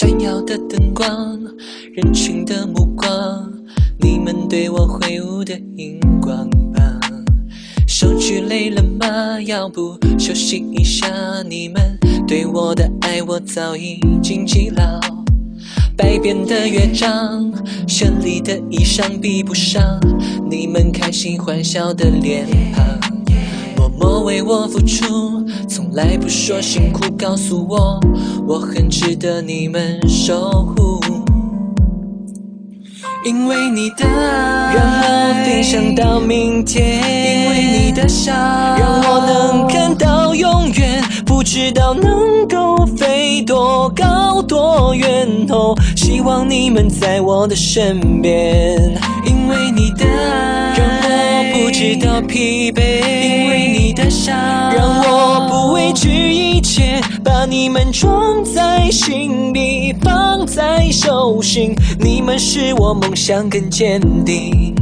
闪耀的灯光，人群的目光，你们对我挥舞的荧光棒。手举累了吗？要不休息一下。你们对我的爱，我早已经记牢。百变的乐章，绚丽的衣裳比不上你们开心欢笑的脸庞。为我付出，从来不说辛苦，告诉我我很值得你们守护。因为你的爱，让我飞翔到明天；因为你的笑，让我能看到永远。不知道能够飞多高多远哦，希望你们在我的身边。因为你的爱，让我不知道疲惫；畏惧一切。把你们装在心里，放在手心，你们使我梦想更坚定。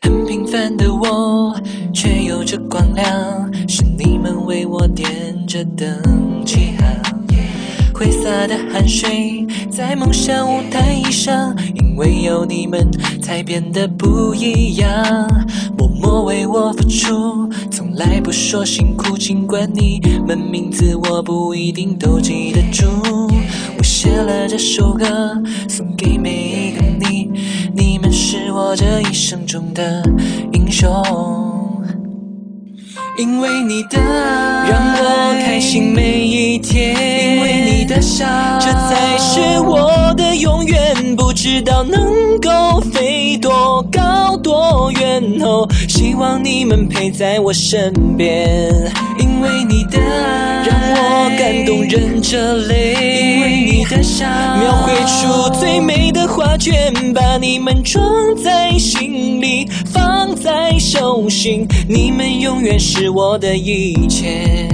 很平凡的我，却有着光亮，是你们为我点着灯起航。挥洒的汗水在梦想舞台上，因为有你们才变得不一样。默默为我付出，从来不说辛苦，尽管你们名字我不一定都记得住。我写了这首歌，送给每一个你，你们是我这一生中的英雄。因为你的爱，让我开心每一天；因为你的笑，这才是我的永远。不知道能够哦，希望你们陪在我身边。因为你的爱，让我感动忍着泪；因为你的笑，描绘出最美的画卷，把你们装在心里，放在手心，你们永远是我的一切。